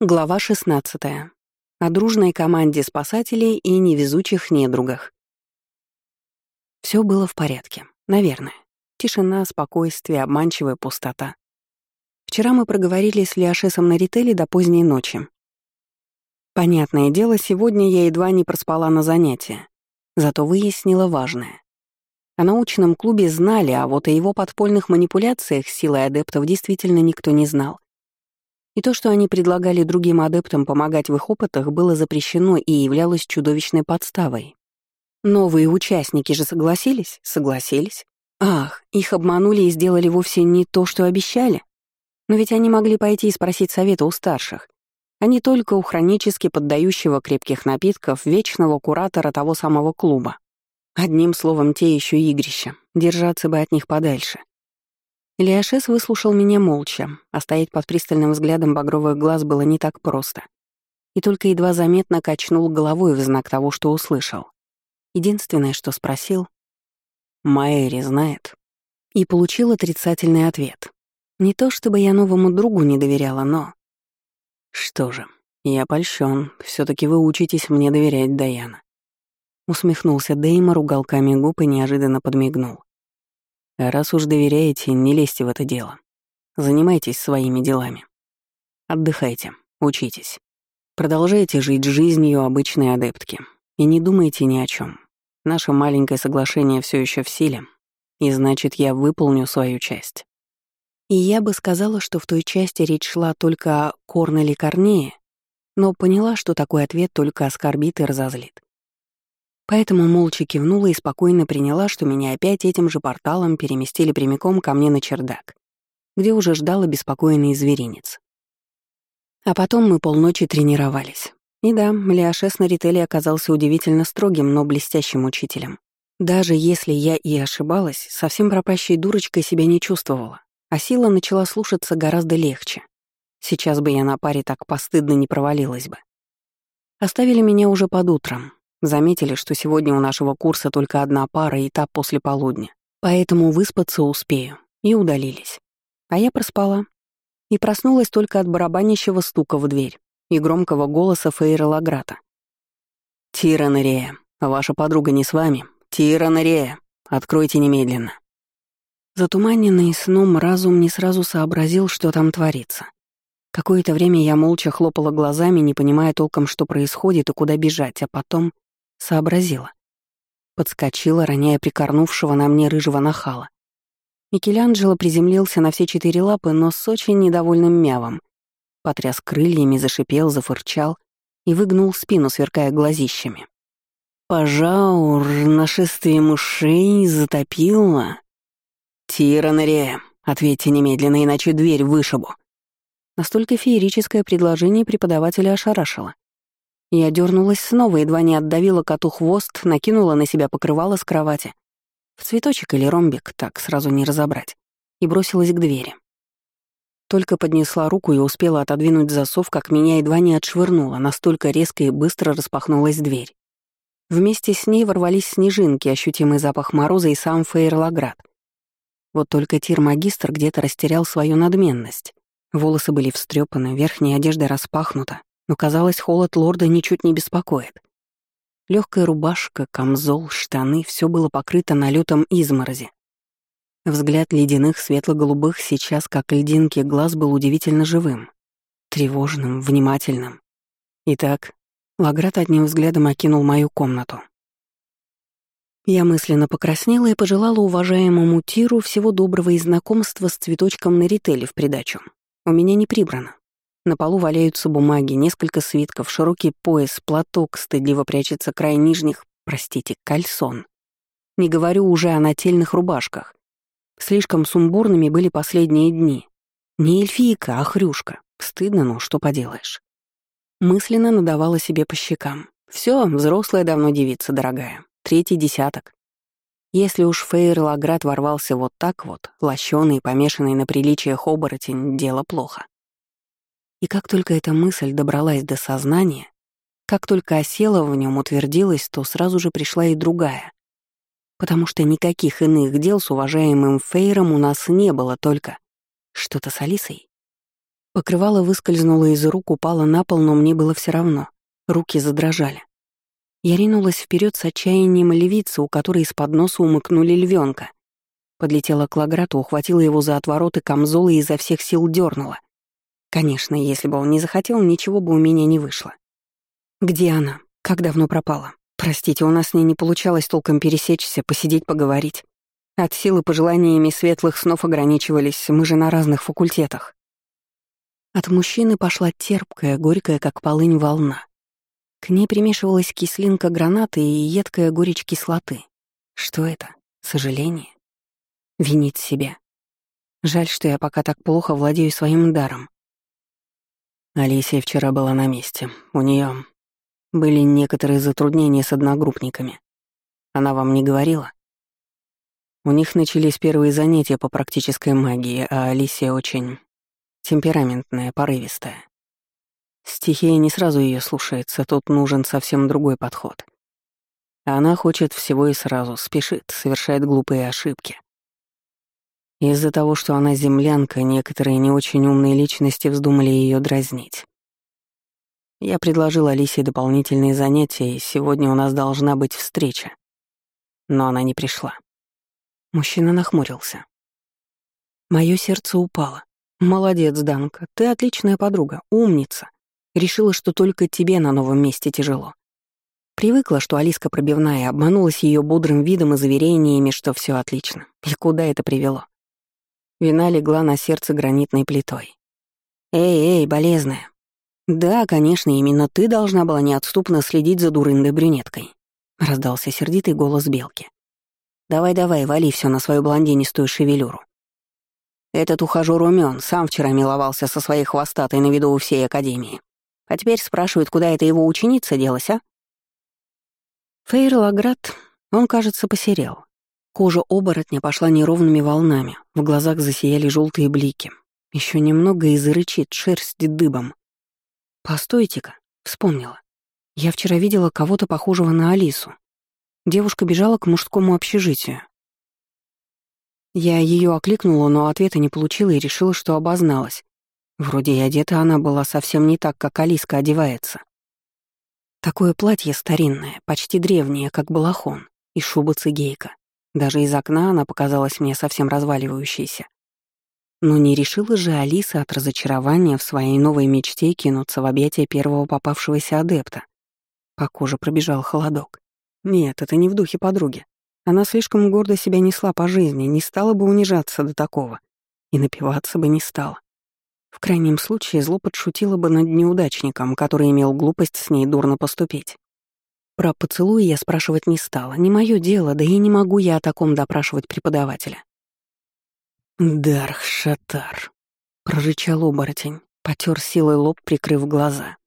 Глава 16. О дружной команде спасателей и невезучих недругах. Все было в порядке, наверное. Тишина, спокойствие, обманчивая пустота. Вчера мы проговорили с Лиашесом на рителе до поздней ночи. Понятное дело, сегодня я едва не проспала на занятия, зато выяснила важное. О научном клубе знали, а вот о его подпольных манипуляциях силой адептов действительно никто не знал. И то, что они предлагали другим адептам помогать в их опытах, было запрещено и являлось чудовищной подставой. Новые участники же согласились? Согласились. Ах, их обманули и сделали вовсе не то, что обещали. Но ведь они могли пойти и спросить совета у старших, а не только у хронически поддающего крепких напитков вечного куратора того самого клуба. Одним словом, те еще игрища, держаться бы от них подальше. Ильяшес выслушал меня молча, а стоять под пристальным взглядом багровых глаз было не так просто. И только едва заметно качнул головой в знак того, что услышал. Единственное, что спросил — «Майри знает?» И получил отрицательный ответ. Не то чтобы я новому другу не доверяла, но... «Что же, я польщен. все таки вы учитесь мне доверять, Даяна». Усмехнулся Деймор уголками губ и неожиданно подмигнул. Раз уж доверяете, не лезьте в это дело. Занимайтесь своими делами. Отдыхайте, учитесь. Продолжайте жить жизнью обычной адептки. И не думайте ни о чем. Наше маленькое соглашение все еще в силе, и значит, я выполню свою часть. И я бы сказала, что в той части речь шла только о Корнеле Корнее, но поняла, что такой ответ только оскорбит и разозлит. Поэтому молча кивнула и спокойно приняла, что меня опять этим же порталом переместили прямиком ко мне на чердак, где уже ждал обеспокоенный зверинец. А потом мы полночи тренировались. И да, Леошес на рителе оказался удивительно строгим, но блестящим учителем. Даже если я и ошибалась, совсем пропащей дурочкой себя не чувствовала, а сила начала слушаться гораздо легче. Сейчас бы я на паре так постыдно не провалилась бы. Оставили меня уже под утром, Заметили, что сегодня у нашего курса только одна пара и та после полудня. Поэтому выспаться успею. И удалились. А я проспала. И проснулась только от барабанящего стука в дверь и громкого голоса Фейра Лаграта. «Тира Нерея, ваша подруга не с вами? Тира Нерея, откройте немедленно». Затуманенный сном разум не сразу сообразил, что там творится. Какое-то время я молча хлопала глазами, не понимая толком, что происходит и куда бежать, а потом Сообразила. Подскочила, роняя прикорнувшего на мне рыжего нахала. Микеланджело приземлился на все четыре лапы, но с очень недовольным мявом. Потряс крыльями, зашипел, зафырчал и выгнул спину, сверкая глазищами. «Пожаур, нашествие мышей затопило?» «Тиранаре, ответьте немедленно, иначе дверь вышибу». Настолько феерическое предложение преподавателя ошарашило. Я дернулась снова, едва не отдавила коту хвост, накинула на себя покрывало с кровати. В цветочек или ромбик, так сразу не разобрать. И бросилась к двери. Только поднесла руку и успела отодвинуть засов, как меня едва не отшвырнуло, настолько резко и быстро распахнулась дверь. Вместе с ней ворвались снежинки, ощутимый запах мороза и сам Фейерлаград. Вот только тир-магистр где-то растерял свою надменность. Волосы были встрепаны, верхняя одежда распахнута, но, казалось, холод лорда ничуть не беспокоит. Легкая рубашка, камзол, штаны — все было покрыто налетом изморози. Взгляд ледяных светло-голубых сейчас, как льдинки глаз, был удивительно живым, тревожным, внимательным. Итак, Лаград одним взглядом окинул мою комнату. Я мысленно покраснела и пожелала уважаемому Тиру всего доброго и знакомства с цветочком на рителе в придачу. У меня не прибрано. На полу валяются бумаги, несколько свитков, широкий пояс, платок стыдливо прячется край нижних, простите, кальсон. Не говорю уже о нательных рубашках. Слишком сумбурными были последние дни. Не эльфийка, а хрюшка. Стыдно, но что поделаешь. Мысленно надавала себе по щекам. Все, взрослая давно девица, дорогая. Третий десяток. Если уж Фейр Лаград ворвался вот так вот, лощеный, помешанный на приличиях оборотень, дело плохо. И как только эта мысль добралась до сознания, как только осела в нем, утвердилась, то сразу же пришла и другая. Потому что никаких иных дел с уважаемым Фейром у нас не было, только что-то с Алисой. Покрывало выскользнуло из рук, упало на пол, но мне было все равно. Руки задрожали. Я ринулась вперед с отчаянием левицы, у которой из-под носа умыкнули львенка. Подлетела к Лаграту, ухватила его за отвороты камзола и изо всех сил дернула. Конечно, если бы он не захотел, ничего бы у меня не вышло. Где она? Как давно пропала? Простите, у нас с ней не получалось толком пересечься, посидеть, поговорить. От силы пожеланиями светлых снов ограничивались, мы же на разных факультетах. От мужчины пошла терпкая, горькая, как полынь, волна. К ней примешивалась кислинка гранаты и едкая горечь кислоты. Что это? Сожаление? Винить себя? Жаль, что я пока так плохо владею своим даром. Алисия вчера была на месте. У нее были некоторые затруднения с одногруппниками. Она вам не говорила? У них начались первые занятия по практической магии, а Алисия очень темпераментная, порывистая. Стихия не сразу ее слушается, тут нужен совсем другой подход. Она хочет всего и сразу, спешит, совершает глупые ошибки. Из-за того, что она землянка, некоторые не очень умные личности вздумали ее дразнить. Я предложил Алисе дополнительные занятия, и сегодня у нас должна быть встреча. Но она не пришла. Мужчина нахмурился. Мое сердце упало. Молодец, Данка, ты отличная подруга, умница. Решила, что только тебе на новом месте тяжело. Привыкла, что Алиска пробивная, обманулась ее бодрым видом и заверениями, что все отлично. И куда это привело? Вина легла на сердце гранитной плитой. «Эй, эй, болезная, «Да, конечно, именно ты должна была неотступно следить за дурындой брюнеткой», — раздался сердитый голос Белки. «Давай-давай, вали все на свою блондинистую шевелюру. Этот ухажёр умён, сам вчера миловался со своей хвостатой на виду у всей Академии. А теперь спрашивает, куда эта его ученица делась, а?» Фейр Лаград, он, кажется, посерел. Кожа оборотня пошла неровными волнами, в глазах засияли желтые блики. Еще немного и зарычит шерсть дыбом. Постойте-ка, вспомнила. Я вчера видела кого-то похожего на Алису. Девушка бежала к мужскому общежитию. Я ее окликнула, но ответа не получила и решила, что обозналась. Вроде и одета она была совсем не так, как Алиска одевается. Такое платье старинное, почти древнее, как балахон, и шуба-цигейка. Даже из окна она показалась мне совсем разваливающейся. Но не решила же Алиса от разочарования в своей новой мечте кинуться в объятия первого попавшегося адепта. По коже пробежал холодок. Нет, это не в духе подруги. Она слишком гордо себя несла по жизни, не стала бы унижаться до такого. И напиваться бы не стала. В крайнем случае зло подшутила бы над неудачником, который имел глупость с ней дурно поступить. Про поцелуй я спрашивать не стала, не мое дело, да и не могу я о таком допрашивать преподавателя. «Дарх-шатар», — прорычал оборотень, потер силой лоб, прикрыв глаза.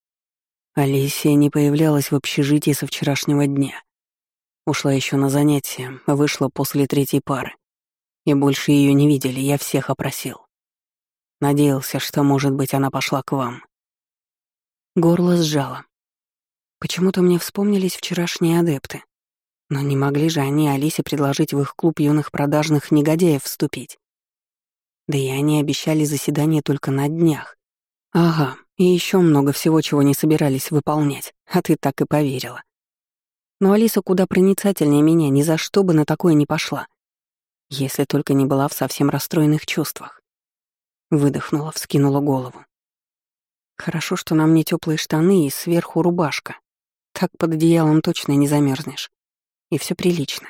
Алисия не появлялась в общежитии со вчерашнего дня. Ушла еще на занятия, вышла после третьей пары. И больше ее не видели, я всех опросил. Надеялся, что, может быть, она пошла к вам. Горло сжало. Почему-то мне вспомнились вчерашние адепты. Но не могли же они Алисе предложить в их клуб юных продажных негодяев вступить. Да и они обещали заседание только на днях. Ага, и еще много всего, чего не собирались выполнять, а ты так и поверила. Но Алиса куда проницательнее меня, ни за что бы на такое не пошла. Если только не была в совсем расстроенных чувствах. Выдохнула, вскинула голову. Хорошо, что на мне теплые штаны и сверху рубашка. Так под одеялом точно не замерзнешь. И все прилично.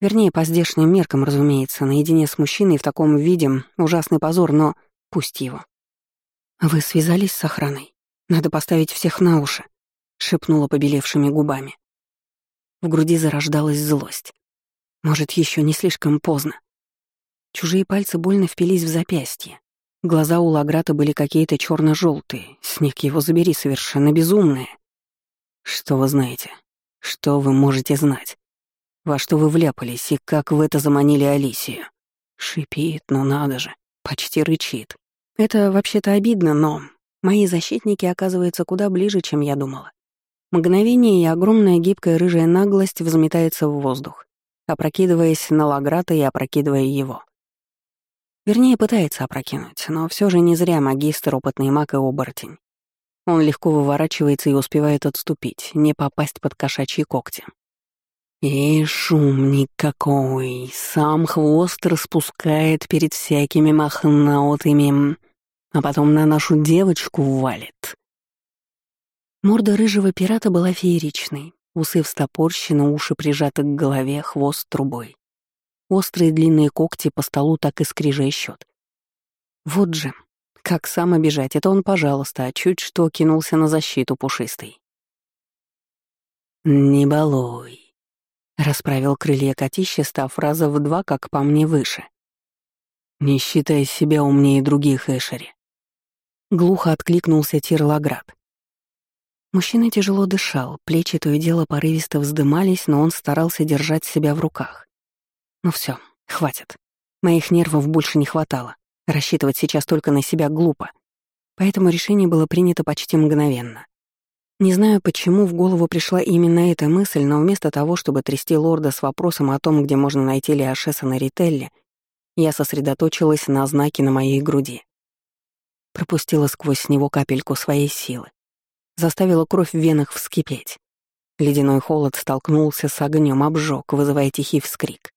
Вернее, по здешним меркам, разумеется, наедине с мужчиной в таком виде ужасный позор, но пусть его. «Вы связались с охраной? Надо поставить всех на уши», — шепнула побелевшими губами. В груди зарождалась злость. Может, еще не слишком поздно. Чужие пальцы больно впились в запястье. Глаза у Лаграта были какие-то черно желтые снег его забери, совершенно безумные. Что вы знаете? Что вы можете знать? Во что вы вляпались и как в это заманили Алисию? Шипит, ну надо же, почти рычит. Это вообще-то обидно, но мои защитники оказываются куда ближе, чем я думала. Мгновение и огромная гибкая рыжая наглость взметается в воздух, опрокидываясь на Лаграта и опрокидывая его. Вернее, пытается опрокинуть, но все же не зря магистр, опытный маг и оборотень. Он легко выворачивается и успевает отступить, не попасть под кошачьи когти. И шум никакой, сам хвост распускает перед всякими мохнатыми, а потом на нашу девочку валит. Морда рыжего пирата была фееричной, усы встопорщены, уши прижаты к голове, хвост трубой. Острые длинные когти по столу так и скрежещут. Вот же, как сам обижать, это он, пожалуйста, а чуть что кинулся на защиту пушистый. «Не балуй», — расправил крылья котище, став раза в два, как по мне, выше. «Не считай себя умнее других, Эшери». Глухо откликнулся Тирлаград. Мужчина тяжело дышал, плечи то и дело порывисто вздымались, но он старался держать себя в руках. Ну все, хватит. Моих нервов больше не хватало. Рассчитывать сейчас только на себя глупо. Поэтому решение было принято почти мгновенно. Не знаю, почему в голову пришла именно эта мысль, но вместо того, чтобы трясти лорда с вопросом о том, где можно найти Лиашеса на Рителле, я сосредоточилась на знаке на моей груди. Пропустила сквозь него капельку своей силы заставила кровь в венах вскипеть. Ледяной холод столкнулся с огнем, обжег, вызывая тихий вскрик.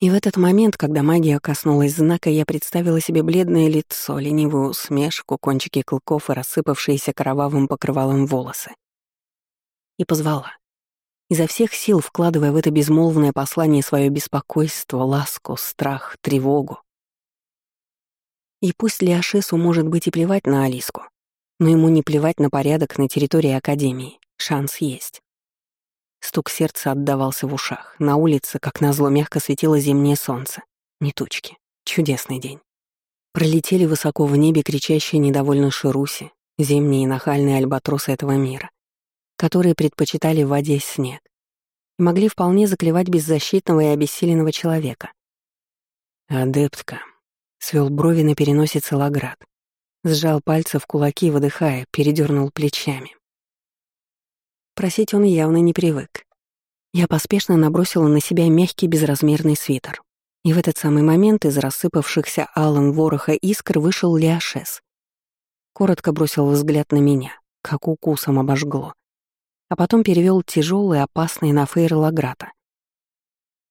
И в этот момент, когда магия коснулась знака, я представила себе бледное лицо, ленивую усмешку, кончики клыков и рассыпавшиеся кровавым покрывалом волосы. И позвала. Изо всех сил вкладывая в это безмолвное послание свое беспокойство, ласку, страх, тревогу. И пусть Леошесу может быть и плевать на Алиску, но ему не плевать на порядок на территории Академии. Шанс есть. Стук сердца отдавался в ушах. На улице, как назло, мягко светило зимнее солнце. Не тучки. Чудесный день. Пролетели высоко в небе кричащие недовольно шируси, зимние нахальные альбатросы этого мира, которые предпочитали в воде снег и могли вполне заклевать беззащитного и обессиленного человека. «Адептка», — свел брови на переносице Лаград. Сжал пальцы в кулаки, выдыхая, передернул плечами. Просить он явно не привык. Я поспешно набросила на себя мягкий безразмерный свитер. И в этот самый момент из рассыпавшихся алым вороха искр вышел Лиашес. Коротко бросил взгляд на меня, как укусом обожгло. А потом перевел тяжелый, опасный на Фейр Лаграта.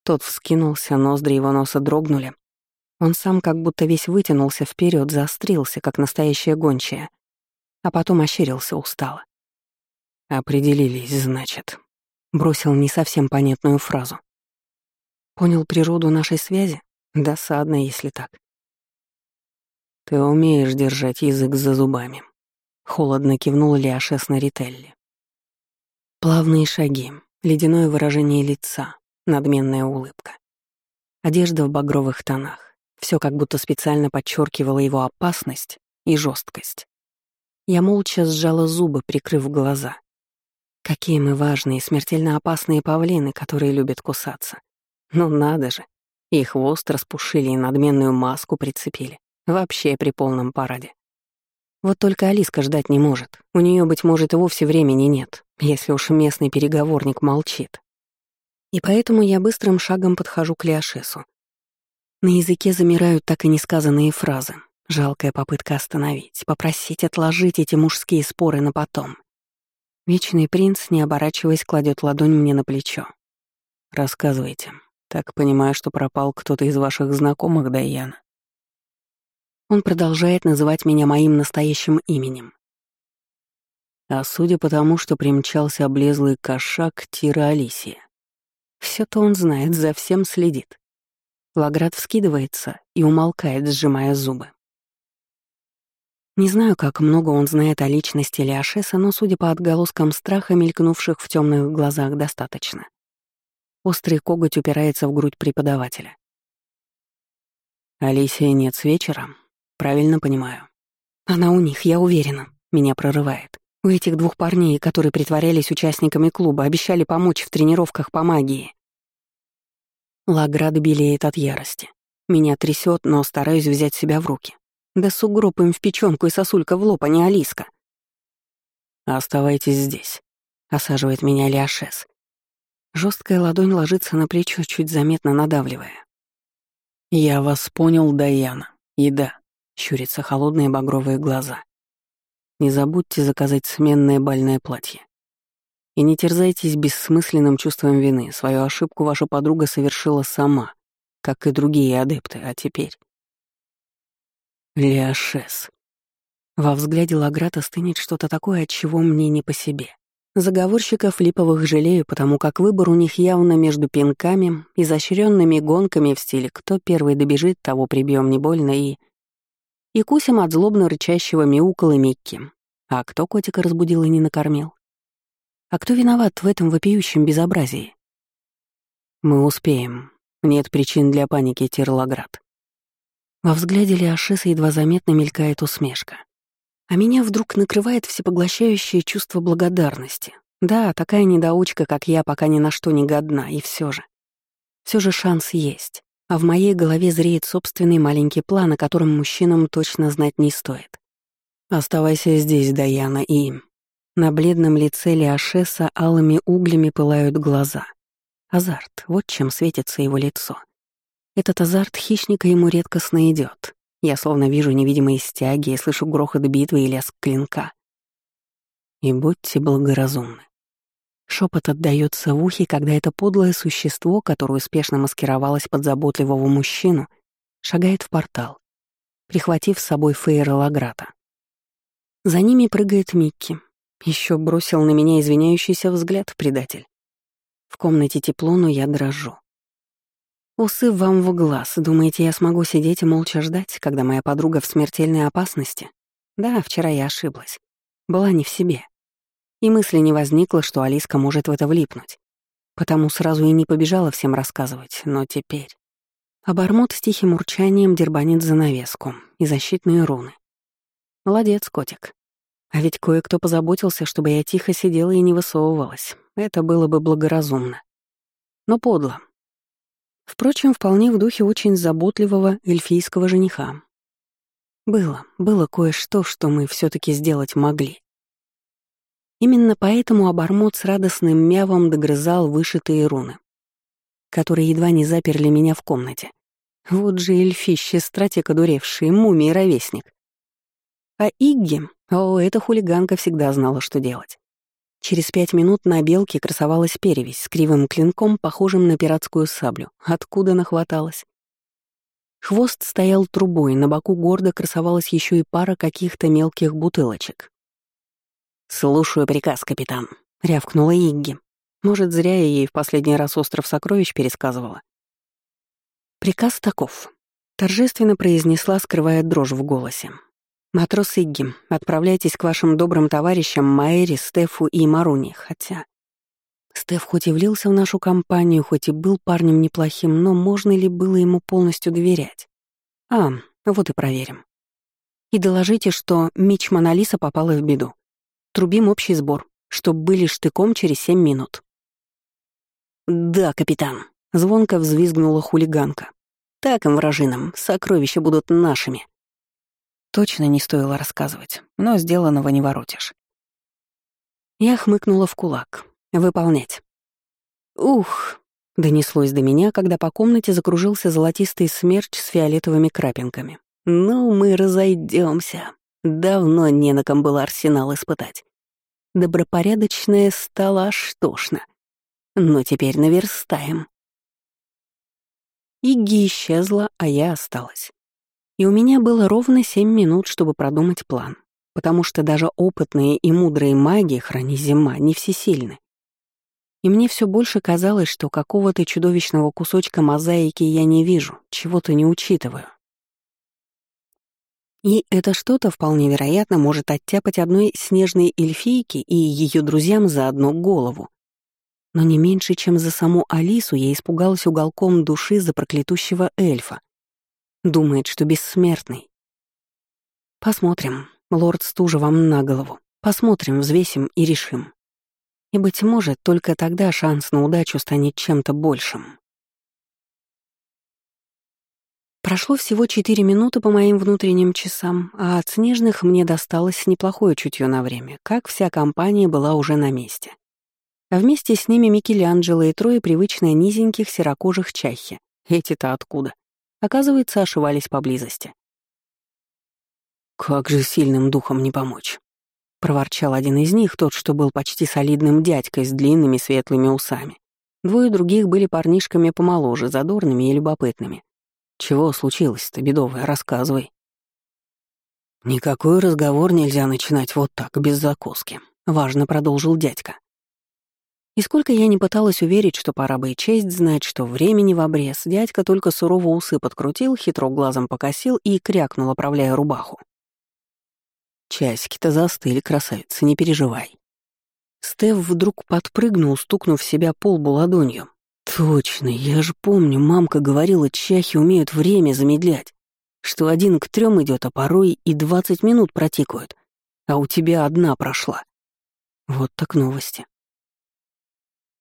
Тот вскинулся, ноздри его носа дрогнули, он сам как будто весь вытянулся вперед, заострился, как настоящая гончая, а потом ощерился устало. «Определились, значит», — бросил не совсем понятную фразу. «Понял природу нашей связи? Досадно, если так». «Ты умеешь держать язык за зубами», — холодно кивнул Лиашес на Рителли. Плавные шаги, ледяное выражение лица, надменная улыбка. Одежда в багровых тонах. Все как будто специально подчеркивало его опасность и жесткость. Я молча сжала зубы, прикрыв глаза. Какие мы важные, смертельно опасные павлины, которые любят кусаться. Ну надо же. И хвост распушили, и надменную маску прицепили. Вообще при полном параде. Вот только Алиска ждать не может. У нее, быть может, и вовсе времени нет, если уж местный переговорник молчит. И поэтому я быстрым шагом подхожу к Леошесу. На языке замирают так и несказанные фразы. Жалкая попытка остановить, попросить отложить эти мужские споры на потом. Вечный принц, не оборачиваясь, кладет ладонь мне на плечо. «Рассказывайте. Так понимаю, что пропал кто-то из ваших знакомых, Дайяна?» Он продолжает называть меня моим настоящим именем. А судя по тому, что примчался облезлый кошак Тира Алисия. все то он знает, за всем следит. Лаград вскидывается и умолкает, сжимая зубы. Не знаю, как много он знает о личности Леошеса, но, судя по отголоскам страха, мелькнувших в темных глазах, достаточно. Острый коготь упирается в грудь преподавателя. «Алисия нет с вечера. Правильно понимаю?» «Она у них, я уверена», — меня прорывает. У этих двух парней, которые притворялись участниками клуба, обещали помочь в тренировках по магии. Лаград белеет от ярости. Меня трясет, но стараюсь взять себя в руки. Да сугроб им в печенку и сосулька в лоб, а не Алиска. «Оставайтесь здесь», — осаживает меня Лиашес. Жесткая ладонь ложится на плечо, чуть заметно надавливая. «Я вас понял, Даяна. И да», — щурятся холодные багровые глаза. «Не забудьте заказать сменное бальное платье. И не терзайтесь бессмысленным чувством вины. Свою ошибку ваша подруга совершила сама, как и другие адепты, а теперь...» Леошес. Во взгляде Лаграта стынет что-то такое, от чего мне не по себе. Заговорщиков липовых жалею, потому как выбор у них явно между пинками, изощренными гонками в стиле «кто первый добежит, того прибьем не больно» и... И кусим от злобно рычащего мяукала Микки. А кто котика разбудил и не накормил? А кто виноват в этом вопиющем безобразии? Мы успеем. Нет причин для паники, Терлаград. Во взгляде Леошеса едва заметно мелькает усмешка. А меня вдруг накрывает всепоглощающее чувство благодарности. Да, такая недоучка, как я, пока ни на что не годна, и все же. Все же шанс есть. А в моей голове зреет собственный маленький план, о котором мужчинам точно знать не стоит. Оставайся здесь, Даяна, и... На бледном лице Леошеса алыми углями пылают глаза. Азарт, вот чем светится его лицо. Этот азарт хищника ему редкостно идет. Я словно вижу невидимые стяги и слышу грохот битвы и лязг клинка. И будьте благоразумны. Шепот отдаётся в ухе, когда это подлое существо, которое успешно маскировалось под заботливого мужчину, шагает в портал, прихватив с собой Фейра Лаграта. За ними прыгает Микки. Еще бросил на меня извиняющийся взгляд предатель. В комнате тепло, но я дрожу. Усы вам в глаз. Думаете, я смогу сидеть и молча ждать, когда моя подруга в смертельной опасности? Да, вчера я ошиблась. Была не в себе. И мысли не возникло, что Алиска может в это влипнуть. Потому сразу и не побежала всем рассказывать, но теперь... Обормот с тихим урчанием дербанит занавеску и защитные руны. Молодец, котик. А ведь кое-кто позаботился, чтобы я тихо сидела и не высовывалась. Это было бы благоразумно. Но подло, Впрочем, вполне в духе очень заботливого эльфийского жениха. Было, было кое-что, что мы все таки сделать могли. Именно поэтому обормот с радостным мявом догрызал вышитые руны, которые едва не заперли меня в комнате. Вот же эльфище, стратик одуревший, мумий ровесник. А Игги, о, эта хулиганка всегда знала, что делать. Через пять минут на белке красовалась перевесь с кривым клинком, похожим на пиратскую саблю. Откуда нахваталась? Хвост стоял трубой, на боку гордо красовалась еще и пара каких-то мелких бутылочек. «Слушаю приказ, капитан», — рявкнула Игги. Может, зря я ей в последний раз «Остров сокровищ» пересказывала. «Приказ таков», — торжественно произнесла, скрывая дрожь в голосе. «Матрос Игги, отправляйтесь к вашим добрым товарищам Майри, Стефу и Маруни, хотя...» Стеф хоть и влился в нашу компанию, хоть и был парнем неплохим, но можно ли было ему полностью доверять? А, вот и проверим. И доложите, что Мич Монолиса попала в беду. Трубим общий сбор, чтоб были штыком через семь минут. «Да, капитан», — звонко взвизгнула хулиганка. «Так им, вражинам, сокровища будут нашими». Точно не стоило рассказывать, но сделанного не воротишь. Я хмыкнула в кулак. «Выполнять». «Ух!» — донеслось до меня, когда по комнате закружился золотистый смерч с фиолетовыми крапинками. «Ну, мы разойдемся. Давно не на ком было арсенал испытать. Добропорядочное стало аж тошно. Но теперь наверстаем». Иги исчезла, а я осталась. И у меня было ровно семь минут, чтобы продумать план, потому что даже опытные и мудрые маги, храни зима, не всесильны. И мне все больше казалось, что какого-то чудовищного кусочка мозаики я не вижу, чего-то не учитываю. И это что-то, вполне вероятно, может оттяпать одной снежной эльфийке и ее друзьям за одну голову. Но не меньше, чем за саму Алису, я испугалась уголком души за проклятущего эльфа, Думает, что бессмертный. Посмотрим. Лорд Стужа вам на голову. Посмотрим, взвесим и решим. И, быть может, только тогда шанс на удачу станет чем-то большим. Прошло всего четыре минуты по моим внутренним часам, а от снежных мне досталось неплохое чутье на время, как вся компания была уже на месте. А вместе с ними Микеланджело и трое привычно низеньких серокожих чахи. Эти-то откуда? Оказывается, ошивались поблизости. «Как же сильным духом не помочь?» — проворчал один из них, тот, что был почти солидным дядькой с длинными светлыми усами. Двое других были парнишками помоложе, задорными и любопытными. «Чего случилось-то, бедовая, рассказывай». «Никакой разговор нельзя начинать вот так, без закуски», — важно продолжил дядька. И сколько я не пыталась уверить, что пора бы и честь знать, что времени в обрез, дядька только сурово усы подкрутил, хитро глазом покосил и крякнул, оправляя рубаху. «Часики-то застыли, красавица, не переживай». Стев вдруг подпрыгнул, стукнув себя по ладонью. «Точно, я же помню, мамка говорила, чахи умеют время замедлять, что один к трем идет, а порой и двадцать минут протикают, а у тебя одна прошла. Вот так новости.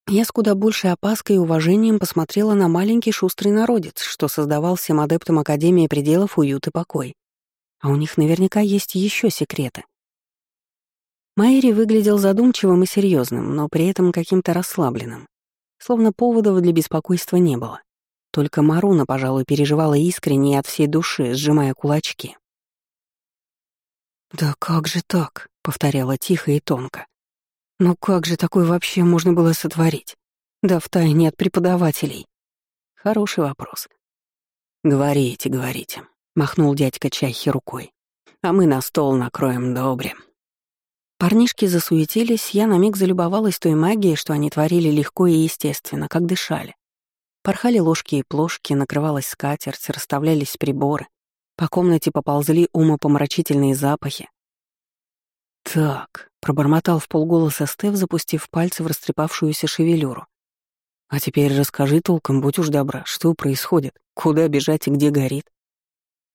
Я с куда большей опаской и уважением посмотрела на маленький шустрый народец, что создавал всем адептам Академии пределов уют и покой. А у них наверняка есть еще секреты. Майри выглядел задумчивым и серьезным, но при этом каким-то расслабленным. Словно поводов для беспокойства не было. Только Маруна, пожалуй, переживала искренне и от всей души, сжимая кулачки. «Да как же так?» — повторяла тихо и тонко. Но как же такое вообще можно было сотворить? Да в тайне от преподавателей. Хороший вопрос. Говорите, говорите, махнул дядька Чайхи рукой. А мы на стол накроем добре. Парнишки засуетились, я на миг залюбовалась той магией, что они творили легко и естественно, как дышали. Порхали ложки и плошки, накрывалась скатерть, расставлялись приборы. По комнате поползли умопомрачительные запахи. «Так», — пробормотал в полголоса Стеф, запустив пальцы в растрепавшуюся шевелюру. «А теперь расскажи толком, будь уж добра, что происходит, куда бежать и где горит».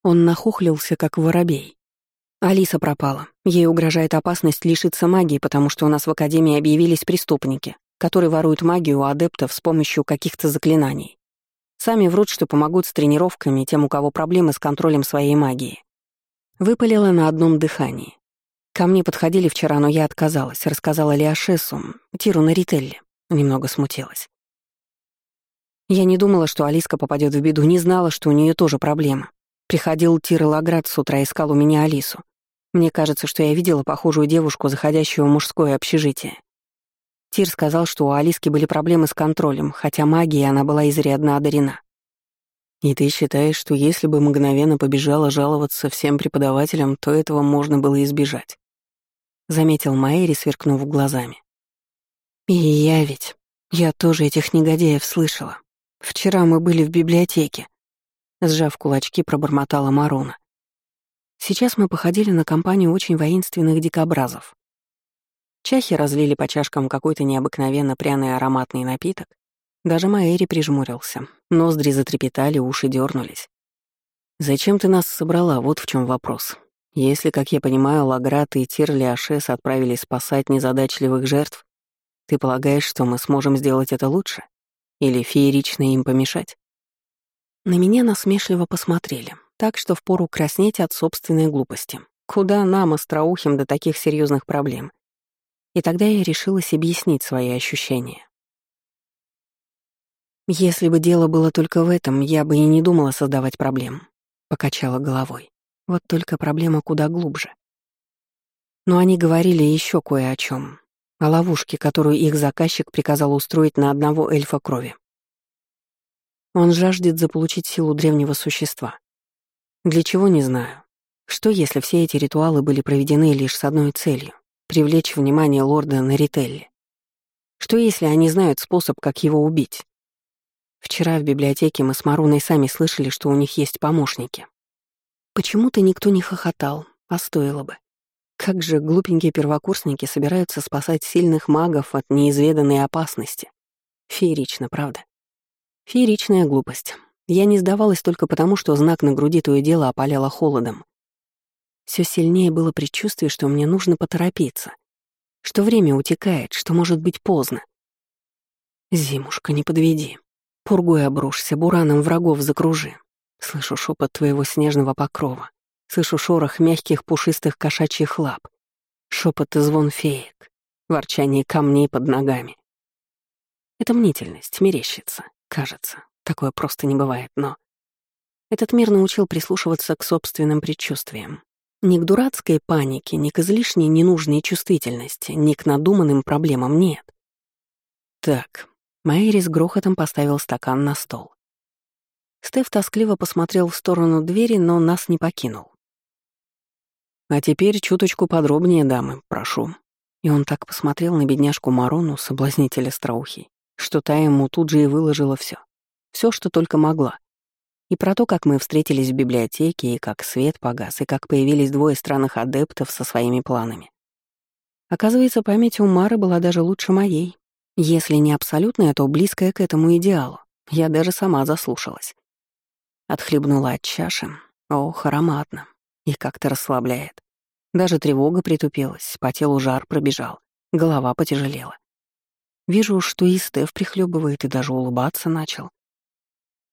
Он нахохлился, как воробей. Алиса пропала. Ей угрожает опасность лишиться магии, потому что у нас в Академии объявились преступники, которые воруют магию у адептов с помощью каких-то заклинаний. Сами врут, что помогут с тренировками тем, у кого проблемы с контролем своей магии. Выпалила на одном дыхании. Ко мне подходили вчера, но я отказалась, рассказала Лиашесу, Тиру на Рителле. Немного смутилась. Я не думала, что Алиска попадет в беду, не знала, что у нее тоже проблемы. Приходил Тир Лаград с утра, искал у меня Алису. Мне кажется, что я видела похожую девушку, заходящую в мужское общежитие. Тир сказал, что у Алиски были проблемы с контролем, хотя магией она была изрядно одарена. И ты считаешь, что если бы мгновенно побежала жаловаться всем преподавателям, то этого можно было избежать? — заметил Майри, сверкнув глазами. «И я ведь... Я тоже этих негодяев слышала. Вчера мы были в библиотеке». Сжав кулачки, пробормотала Маруна. Сейчас мы походили на компанию очень воинственных дикобразов. Чахи разлили по чашкам какой-то необыкновенно пряный ароматный напиток. Даже Маэри прижмурился. Ноздри затрепетали, уши дернулись. «Зачем ты нас собрала? Вот в чем вопрос», если, как я понимаю, Лаград и Тирли Ашес отправились спасать незадачливых жертв, ты полагаешь, что мы сможем сделать это лучше? Или феерично им помешать? На меня насмешливо посмотрели, так что впору краснеть от собственной глупости. Куда нам, остроухим, до таких серьезных проблем? И тогда я решилась объяснить свои ощущения. «Если бы дело было только в этом, я бы и не думала создавать проблем», — покачала головой. Вот только проблема куда глубже. Но они говорили еще кое о чем, о ловушке, которую их заказчик приказал устроить на одного эльфа крови. Он жаждет заполучить силу древнего существа. Для чего, не знаю. Что, если все эти ритуалы были проведены лишь с одной целью — привлечь внимание лорда Нарителли? Что, если они знают способ, как его убить? Вчера в библиотеке мы с Маруной сами слышали, что у них есть помощники. Почему-то никто не хохотал, а стоило бы. Как же глупенькие первокурсники собираются спасать сильных магов от неизведанной опасности? Феерично, правда? Фееричная глупость. Я не сдавалась только потому, что знак на груди то и дело опаляло холодом. Все сильнее было предчувствие, что мне нужно поторопиться, что время утекает, что может быть поздно. «Зимушка, не подведи. Пургой обрушься, бураном врагов закружи. Слышу шепот твоего снежного покрова. Слышу шорох мягких пушистых кошачьих лап. Шепот и звон феек. Ворчание камней под ногами. Это мнительность, мерещится, кажется. Такое просто не бывает, но... Этот мир научил прислушиваться к собственным предчувствиям. Ни к дурацкой панике, ни к излишней ненужной чувствительности, ни к надуманным проблемам нет. Так, Мэйри с грохотом поставил стакан на стол. Стеф тоскливо посмотрел в сторону двери, но нас не покинул. «А теперь чуточку подробнее, дамы, прошу». И он так посмотрел на бедняжку Марону, соблазнителя страухи, что та ему тут же и выложила все, все, что только могла. И про то, как мы встретились в библиотеке, и как свет погас, и как появились двое странных адептов со своими планами. Оказывается, память у Мары была даже лучше моей. Если не абсолютная, то близкая к этому идеалу. Я даже сама заслушалась. Отхлебнула от чаши. Ох, ароматно. И как-то расслабляет. Даже тревога притупилась, по телу жар пробежал, голова потяжелела. Вижу, что и Стеф прихлебывает и даже улыбаться начал.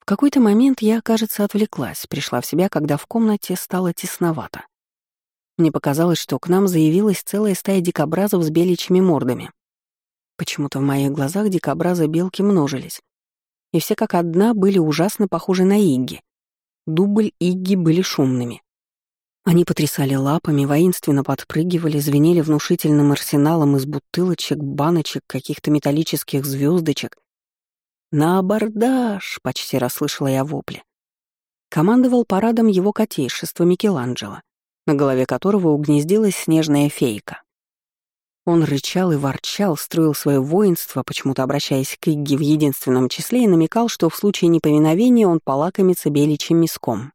В какой-то момент я, кажется, отвлеклась, пришла в себя, когда в комнате стало тесновато. Мне показалось, что к нам заявилась целая стая дикобразов с беличьими мордами. Почему-то в моих глазах дикобразы белки множились, и все как одна были ужасно похожи на Игги. Дубль Игги были шумными. Они потрясали лапами, воинственно подпрыгивали, звенели внушительным арсеналом из бутылочек, баночек, каких-то металлических звездочек. «На абордаж!» — почти расслышала я вопли. Командовал парадом его котейшество Микеланджело, на голове которого угнездилась снежная фейка. Он рычал и ворчал, строил свое воинство, почему-то обращаясь к Игге в единственном числе, и намекал, что в случае неповиновения он полакомится беличьим миском.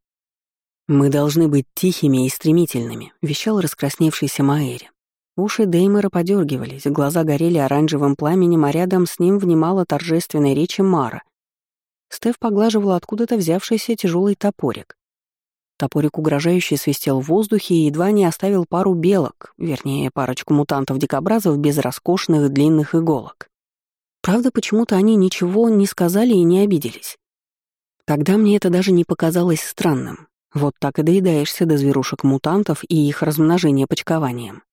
«Мы должны быть тихими и стремительными», — вещал раскрасневшийся Маэри. Уши Деймера подергивались, глаза горели оранжевым пламенем, а рядом с ним внимала торжественной речи Мара. Стеф поглаживал откуда-то взявшийся тяжелый топорик. Топорик угрожающе свистел в воздухе и едва не оставил пару белок, вернее, парочку мутантов-дикобразов без роскошных длинных иголок. Правда, почему-то они ничего не сказали и не обиделись. Тогда мне это даже не показалось странным. Вот так и доедаешься до зверушек-мутантов и их размножения почкованием.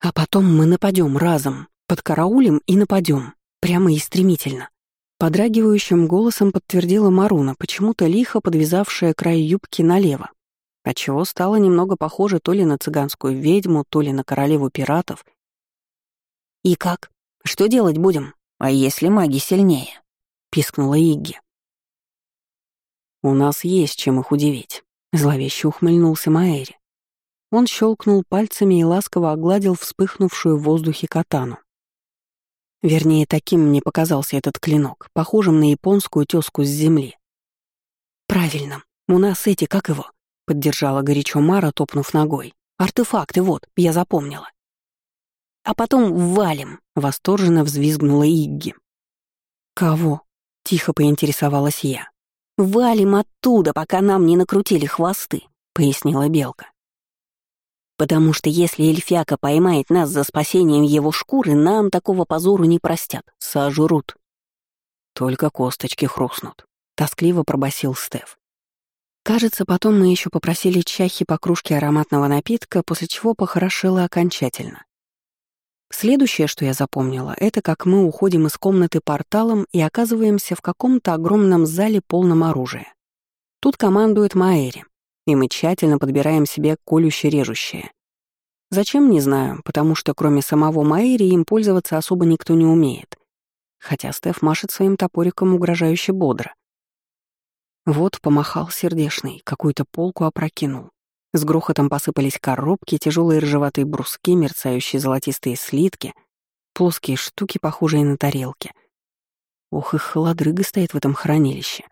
А потом мы нападем разом, подкараулим и нападем, прямо и стремительно. Подрагивающим голосом подтвердила Маруна, почему-то лихо подвязавшая край юбки налево, отчего стало немного похоже то ли на цыганскую ведьму, то ли на королеву пиратов. «И как? Что делать будем? А если маги сильнее?» — пискнула Игги. «У нас есть чем их удивить», — зловеще ухмыльнулся Маэри. Он щелкнул пальцами и ласково огладил вспыхнувшую в воздухе катану. Вернее, таким мне показался этот клинок, похожим на японскую тёску с земли. «Правильно. У нас эти, как его?» — поддержала горячо Мара, топнув ногой. «Артефакты, вот, я запомнила». «А потом валим!» — восторженно взвизгнула Игги. «Кого?» — тихо поинтересовалась я. «Валим оттуда, пока нам не накрутили хвосты», — пояснила Белка. Потому что если эльфяка поймает нас за спасением его шкуры, нам такого позору не простят, сожрут. Только косточки хрустнут, — тоскливо пробасил Стеф. Кажется, потом мы еще попросили чахи по кружке ароматного напитка, после чего похорошило окончательно. Следующее, что я запомнила, это как мы уходим из комнаты порталом и оказываемся в каком-то огромном зале полном оружия. Тут командует Маэри и мы тщательно подбираем себе колюще-режущее. Зачем, не знаю, потому что кроме самого Майри им пользоваться особо никто не умеет. Хотя Стеф машет своим топориком угрожающе бодро. Вот помахал сердешный, какую-то полку опрокинул. С грохотом посыпались коробки, тяжелые ржеватые бруски, мерцающие золотистые слитки, плоские штуки, похожие на тарелки. Ох, и холодрыга стоит в этом хранилище.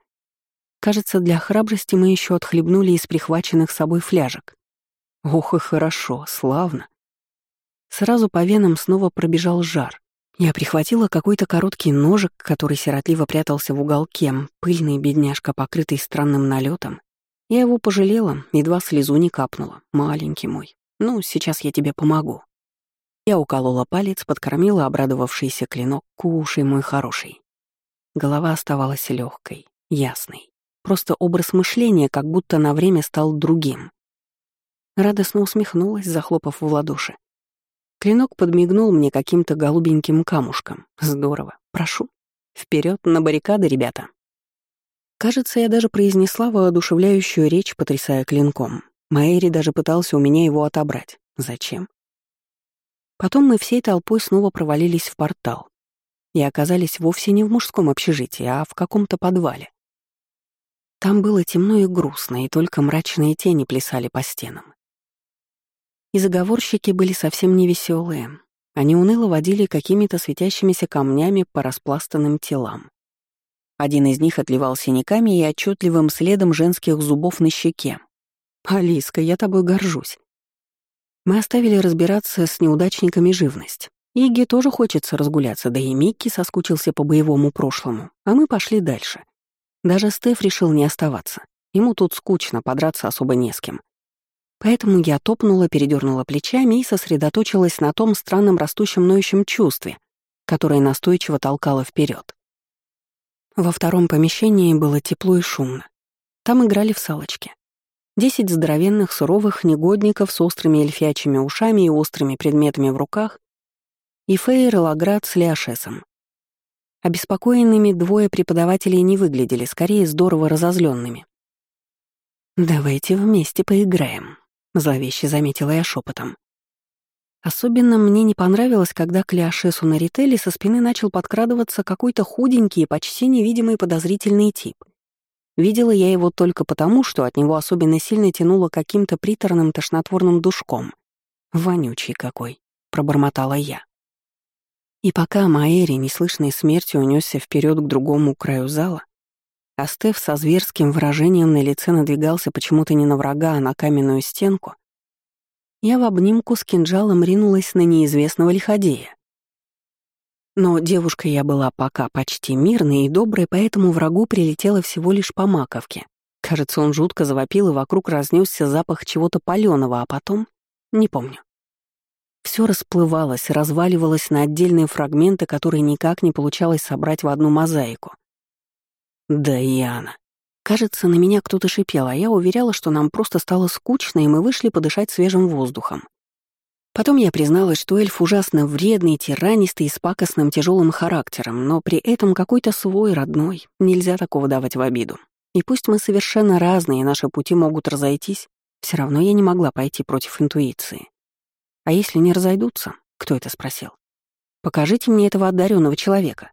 Кажется, для храбрости мы еще отхлебнули из прихваченных собой фляжек. Ох и хорошо, славно. Сразу по венам снова пробежал жар. Я прихватила какой-то короткий ножик, который сиротливо прятался в уголке, пыльный бедняжка, покрытый странным налетом. Я его пожалела, едва слезу не капнула. Маленький мой. Ну, сейчас я тебе помогу. Я уколола палец, подкормила обрадовавшийся клинок. Кушай, мой хороший. Голова оставалась легкой, ясной. Просто образ мышления как будто на время стал другим. Радостно усмехнулась, захлопав в ладоши. Клинок подмигнул мне каким-то голубеньким камушком. Здорово. Прошу. Вперед на баррикады, ребята. Кажется, я даже произнесла воодушевляющую речь, потрясая клинком. Мэри даже пытался у меня его отобрать. Зачем? Потом мы всей толпой снова провалились в портал и оказались вовсе не в мужском общежитии, а в каком-то подвале. Там было темно и грустно, и только мрачные тени плясали по стенам. И заговорщики были совсем не веселые. Они уныло водили какими-то светящимися камнями по распластанным телам. Один из них отливал синяками и отчетливым следом женских зубов на щеке. «Алиска, я тобой горжусь». Мы оставили разбираться с неудачниками живность. Иге тоже хочется разгуляться, да и Микки соскучился по боевому прошлому, а мы пошли дальше. Даже Стеф решил не оставаться. Ему тут скучно, подраться особо не с кем. Поэтому я топнула, передернула плечами и сосредоточилась на том странном растущем ноющем чувстве, которое настойчиво толкало вперед. Во втором помещении было тепло и шумно. Там играли в салочки. Десять здоровенных, суровых негодников с острыми эльфячими ушами и острыми предметами в руках и Фейер Лаград с Леошесом. Обеспокоенными двое преподавателей не выглядели, скорее здорово разозленными. «Давайте вместе поиграем», — зловеще заметила я шепотом. Особенно мне не понравилось, когда к Леошесу на рителе со спины начал подкрадываться какой-то худенький и почти невидимый подозрительный тип. Видела я его только потому, что от него особенно сильно тянуло каким-то приторным тошнотворным душком. «Вонючий какой», — пробормотала я. И пока Маэри, неслышной смертью, унесся вперед к другому краю зала, а Стеф со зверским выражением на лице надвигался почему-то не на врага, а на каменную стенку, я в обнимку с кинжалом ринулась на неизвестного лиходея. Но девушка я была пока почти мирной и доброй, поэтому врагу прилетело всего лишь по маковке. Кажется, он жутко завопил, и вокруг разнесся запах чего-то паленого, а потом... Не помню. Все расплывалось, разваливалось на отдельные фрагменты, которые никак не получалось собрать в одну мозаику. Да, Яна. Кажется, на меня кто-то шипел, а я уверяла, что нам просто стало скучно, и мы вышли подышать свежим воздухом. Потом я призналась, что эльф ужасно вредный, тиранистый и с пакостным тяжелым характером, но при этом какой-то свой, родной. Нельзя такого давать в обиду. И пусть мы совершенно разные, и наши пути могут разойтись, все равно я не могла пойти против интуиции. А если не разойдутся? Кто это спросил? Покажите мне этого одаренного человека.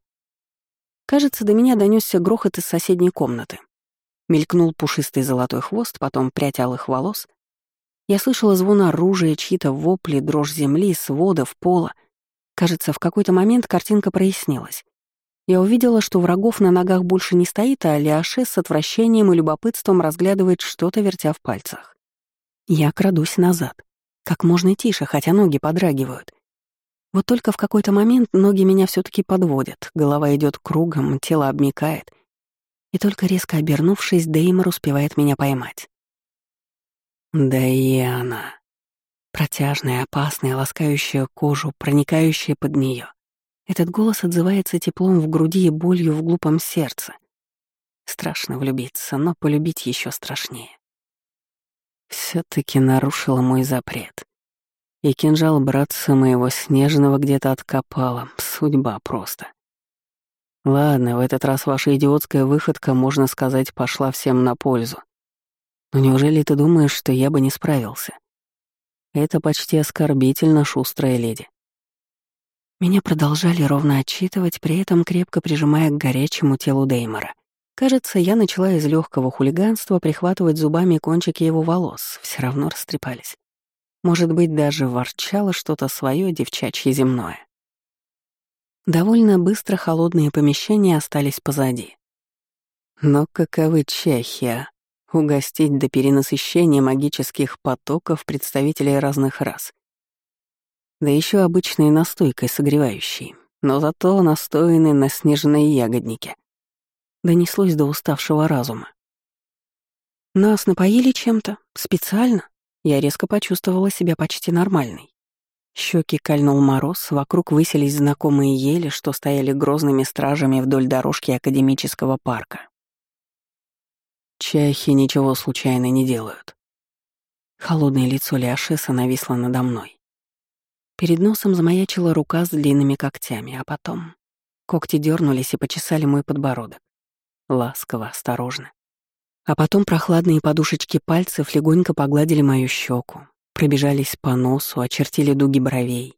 Кажется, до меня донесся грохот из соседней комнаты. Мелькнул пушистый золотой хвост, потом прядь алых волос. Я слышала звон оружия, чьи-то вопли, дрожь земли, сводов, пола. Кажется, в какой-то момент картинка прояснилась. Я увидела, что врагов на ногах больше не стоит, а Лиаше с отвращением и любопытством разглядывает что-то, вертя в пальцах. Я крадусь назад. Как можно тише, хотя ноги подрагивают. Вот только в какой-то момент ноги меня все таки подводят, голова идет кругом, тело обмикает. И только резко обернувшись, Деймор успевает меня поймать. Даяна. Протяжная, опасная, ласкающая кожу, проникающая под нее. Этот голос отзывается теплом в груди и болью в глупом сердце. Страшно влюбиться, но полюбить еще страшнее все таки нарушила мой запрет. И кинжал братца моего снежного где-то откопала. Судьба просто. Ладно, в этот раз ваша идиотская выходка, можно сказать, пошла всем на пользу. Но неужели ты думаешь, что я бы не справился? Это почти оскорбительно, шустрая леди. Меня продолжали ровно отчитывать, при этом крепко прижимая к горячему телу Деймора. Кажется, я начала из легкого хулиганства прихватывать зубами кончики его волос, все равно растрепались. Может быть, даже ворчало что-то свое девчачье земное. Довольно быстро холодные помещения остались позади. Но каковы чахи, а? Угостить до перенасыщения магических потоков представителей разных рас. Да еще обычной настойкой согревающей, но зато настоянной на снежные ягодники донеслось до уставшего разума. Нас напоили чем-то? Специально? Я резко почувствовала себя почти нормальной. Щеки кольнул мороз, вокруг высились знакомые ели, что стояли грозными стражами вдоль дорожки академического парка. Чайхи ничего случайно не делают. Холодное лицо Леошеса нависло надо мной. Перед носом замаячила рука с длинными когтями, а потом когти дернулись и почесали мой подбородок. Ласково, осторожно. А потом прохладные подушечки пальцев легонько погладили мою щеку, пробежались по носу, очертили дуги бровей.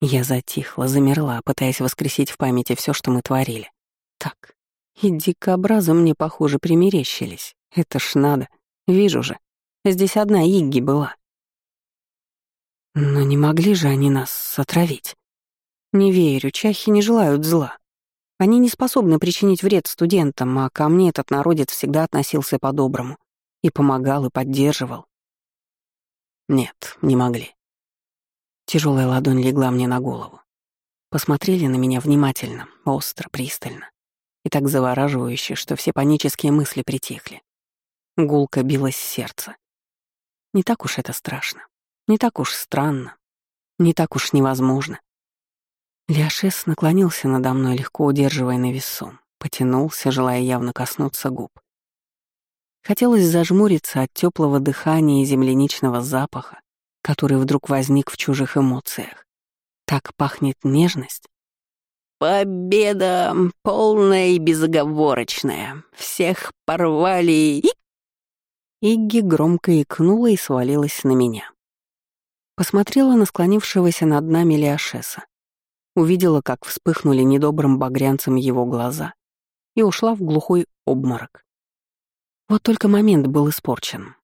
Я затихла, замерла, пытаясь воскресить в памяти все, что мы творили. Так, и дикобразы мне, похоже, примерещились. Это ж надо. Вижу же. Здесь одна Игги была. Но не могли же они нас отравить? Не верю, чахи не желают зла. Они не способны причинить вред студентам, а ко мне этот народец всегда относился по-доброму. И помогал, и поддерживал. Нет, не могли. Тяжелая ладонь легла мне на голову. Посмотрели на меня внимательно, остро, пристально. И так завораживающе, что все панические мысли притихли. Гулко билось сердце. Не так уж это страшно. Не так уж странно. Не так уж невозможно. Ляшес наклонился надо мной, легко удерживая на весу, потянулся, желая явно коснуться губ. Хотелось зажмуриться от теплого дыхания и земляничного запаха, который вдруг возник в чужих эмоциях. Так пахнет нежность. «Победа полная и безоговорочная. Всех порвали и...» Игги громко икнула и свалилась на меня. Посмотрела на склонившегося над нами Леошеса. Увидела, как вспыхнули недобрым багрянцем его глаза и ушла в глухой обморок. Вот только момент был испорчен.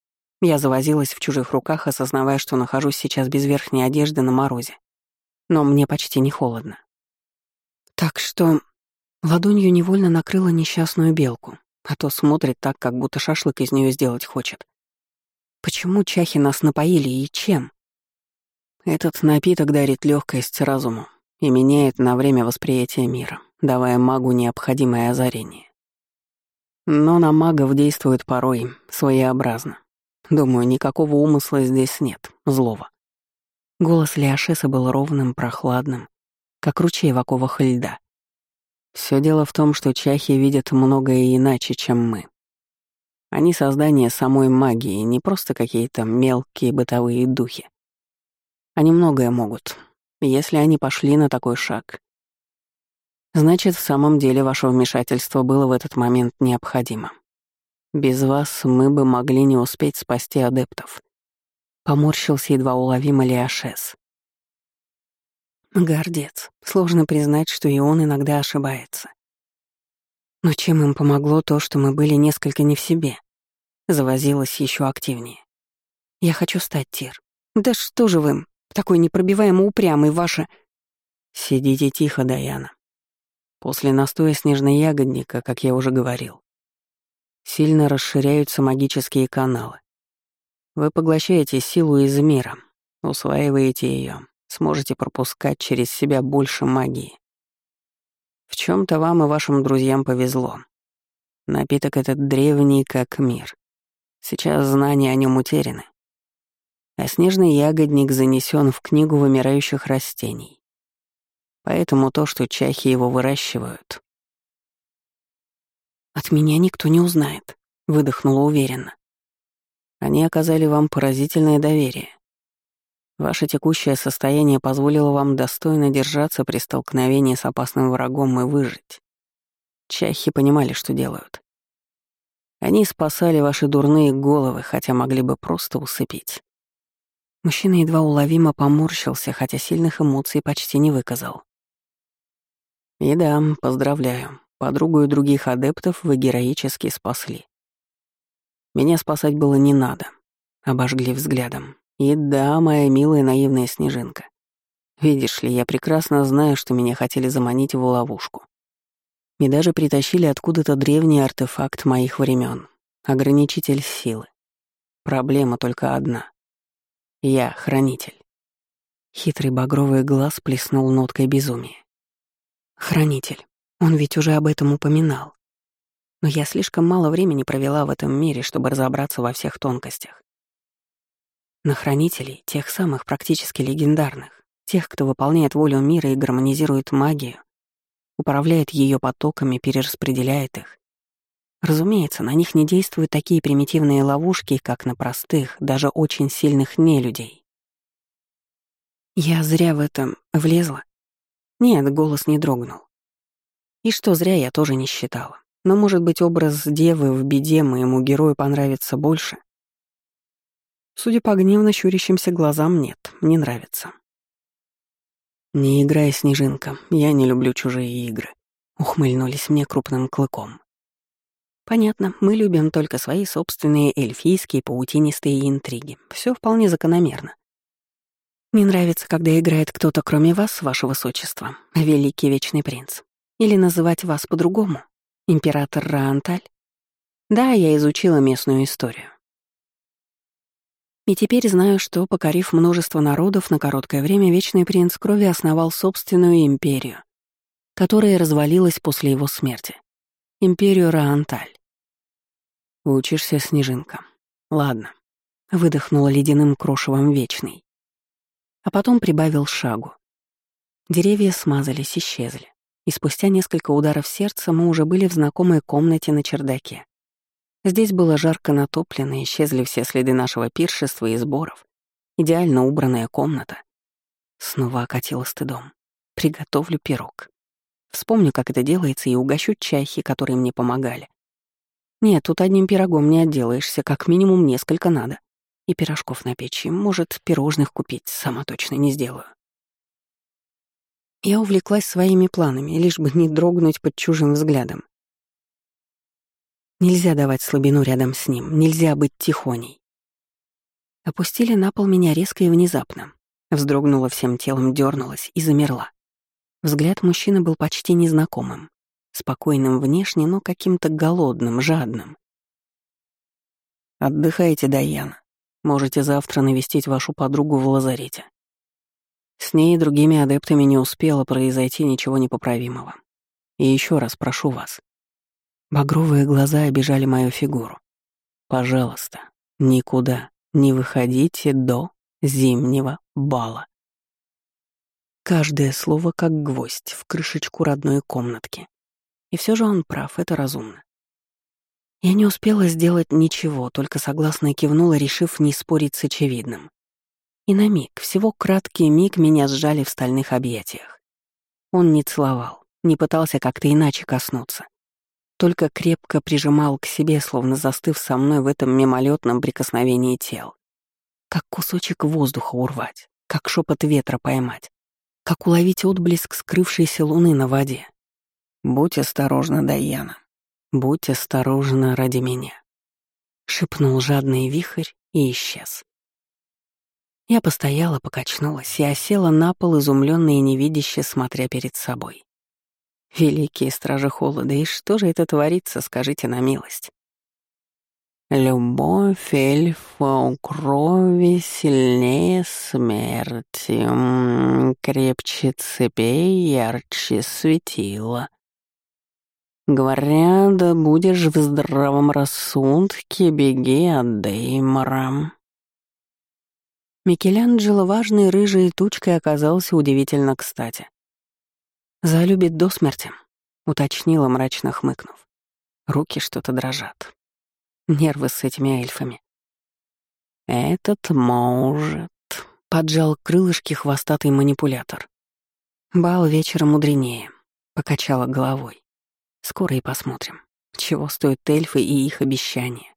Я завозилась в чужих руках, осознавая, что нахожусь сейчас без верхней одежды на морозе. Но мне почти не холодно. Так что ладонью невольно накрыла несчастную белку, а то смотрит так, как будто шашлык из нее сделать хочет. Почему чахи нас напоили и чем? Этот напиток дарит легкость разуму и меняет на время восприятие мира, давая магу необходимое озарение. Но на магов действует порой своеобразно. Думаю, никакого умысла здесь нет, злого. Голос Леошеса был ровным, прохладным, как ручей в оковах льда. Все дело в том, что чахи видят многое иначе, чем мы. Они создание самой магии, не просто какие-то мелкие бытовые духи. Они многое могут. Если они пошли на такой шаг, значит, в самом деле ваше вмешательство было в этот момент необходимо. Без вас мы бы могли не успеть спасти адептов. Поморщился едва уловимо Лиашес. Гордец. Сложно признать, что и он иногда ошибается. Но чем им помогло то, что мы были несколько не в себе? Завозилась еще активнее. Я хочу стать Тир. Да что же вы, такой непробиваемо упрямый, ваша...» «Сидите тихо, Даяна. После настоя снежной ягодника, как я уже говорил, сильно расширяются магические каналы. Вы поглощаете силу из мира, усваиваете ее, сможете пропускать через себя больше магии. В чем то вам и вашим друзьям повезло. Напиток этот древний, как мир. Сейчас знания о нем утеряны а снежный ягодник занесен в книгу вымирающих растений. Поэтому то, что чахи его выращивают... «От меня никто не узнает», — выдохнула уверенно. «Они оказали вам поразительное доверие. Ваше текущее состояние позволило вам достойно держаться при столкновении с опасным врагом и выжить. Чахи понимали, что делают. Они спасали ваши дурные головы, хотя могли бы просто усыпить. Мужчина едва уловимо поморщился, хотя сильных эмоций почти не выказал. «И да, поздравляю, подругу и других адептов вы героически спасли. Меня спасать было не надо», — обожгли взглядом. «И да, моя милая наивная снежинка. Видишь ли, я прекрасно знаю, что меня хотели заманить в ловушку. И даже притащили откуда-то древний артефакт моих времен, ограничитель силы. Проблема только одна. Я хранитель. Хитрый багровый глаз плеснул ноткой безумия. Хранитель. Он ведь уже об этом упоминал. Но я слишком мало времени провела в этом мире, чтобы разобраться во всех тонкостях. На хранителей, тех самых практически легендарных, тех, кто выполняет волю мира и гармонизирует магию, управляет ее потоками, перераспределяет их. Разумеется, на них не действуют такие примитивные ловушки, как на простых, даже очень сильных нелюдей. Я зря в этом влезла? Нет, голос не дрогнул. И что зря я тоже не считала. Но, может быть, образ девы в беде моему герою понравится больше? Судя по гневно щурящимся глазам, нет, не нравится. «Не играй, Снежинка, я не люблю чужие игры», — ухмыльнулись мне крупным клыком. «Понятно, мы любим только свои собственные эльфийские паутинистые интриги. Все вполне закономерно. Не нравится, когда играет кто-то кроме вас, ваше высочество, великий вечный принц. Или называть вас по-другому, император Раанталь. Да, я изучила местную историю. И теперь знаю, что, покорив множество народов, на короткое время Вечный Принц Крови основал собственную империю, которая развалилась после его смерти. Империю Раанталь. «Учишься, Снежинка. Ладно», — выдохнула ледяным крошевом Вечный. А потом прибавил шагу. Деревья смазались, исчезли. И спустя несколько ударов сердца мы уже были в знакомой комнате на чердаке. Здесь было жарко натоплено, исчезли все следы нашего пиршества и сборов. Идеально убранная комната. Снова окатила стыдом. Приготовлю пирог. Вспомню, как это делается, и угощу чайхи, которые мне помогали. Нет, тут одним пирогом не отделаешься, как минимум несколько надо. И пирожков на печи, может, пирожных купить, сама точно не сделаю. Я увлеклась своими планами, лишь бы не дрогнуть под чужим взглядом. Нельзя давать слабину рядом с ним, нельзя быть тихоней. Опустили на пол меня резко и внезапно. Вздрогнула всем телом, дернулась и замерла. Взгляд мужчины был почти незнакомым, спокойным внешне, но каким-то голодным, жадным. «Отдыхайте, Даяна. Можете завтра навестить вашу подругу в лазарете. С ней и другими адептами не успело произойти ничего непоправимого. И еще раз прошу вас, Багровые глаза обижали мою фигуру. «Пожалуйста, никуда не выходите до зимнего бала». Каждое слово как гвоздь в крышечку родной комнатки. И все же он прав, это разумно. Я не успела сделать ничего, только согласно кивнула, решив не спорить с очевидным. И на миг, всего краткий миг, меня сжали в стальных объятиях. Он не целовал, не пытался как-то иначе коснуться только крепко прижимал к себе, словно застыв со мной в этом мимолетном прикосновении тел. Как кусочек воздуха урвать, как шепот ветра поймать, как уловить отблеск скрывшейся луны на воде. «Будь осторожна, Даяна, будь осторожна ради меня», — шепнул жадный вихрь и исчез. Я постояла, покачнулась и осела на пол, изумлённая и невидяще, смотря перед собой. Великие стражи холода, и что же это творится, скажите на милость? Любовь эльфа у крови сильнее смерти, крепче цепей, ярче светила. Говорят, будешь в здравом рассудке, беги от Деймора. Микеланджело важной рыжей тучкой оказался удивительно кстати. «Залюбит до смерти», — уточнила, мрачно хмыкнув. Руки что-то дрожат. Нервы с этими эльфами. «Этот может», — поджал крылышки хвостатый манипулятор. «Бал вечером мудренее», — покачала головой. «Скоро и посмотрим, чего стоят эльфы и их обещания».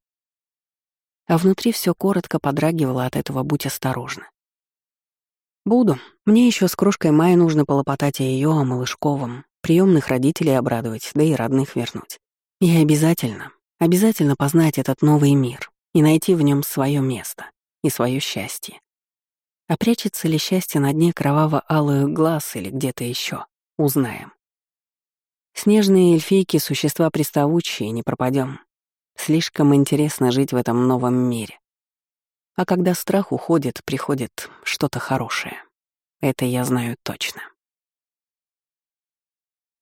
А внутри все коротко подрагивало от этого «будь осторожна». Буду. Мне еще с крошкой Майи нужно полопотать о ее, о Малышковом, приемных родителей обрадовать, да и родных вернуть. И обязательно, обязательно познать этот новый мир и найти в нем свое место и свое счастье. А прячется ли счастье на дне кроваво-алых глаз или где-то еще, узнаем. Снежные эльфийки — существа приставучие, не пропадем. Слишком интересно жить в этом новом мире. А когда страх уходит, приходит что-то хорошее. Это я знаю точно.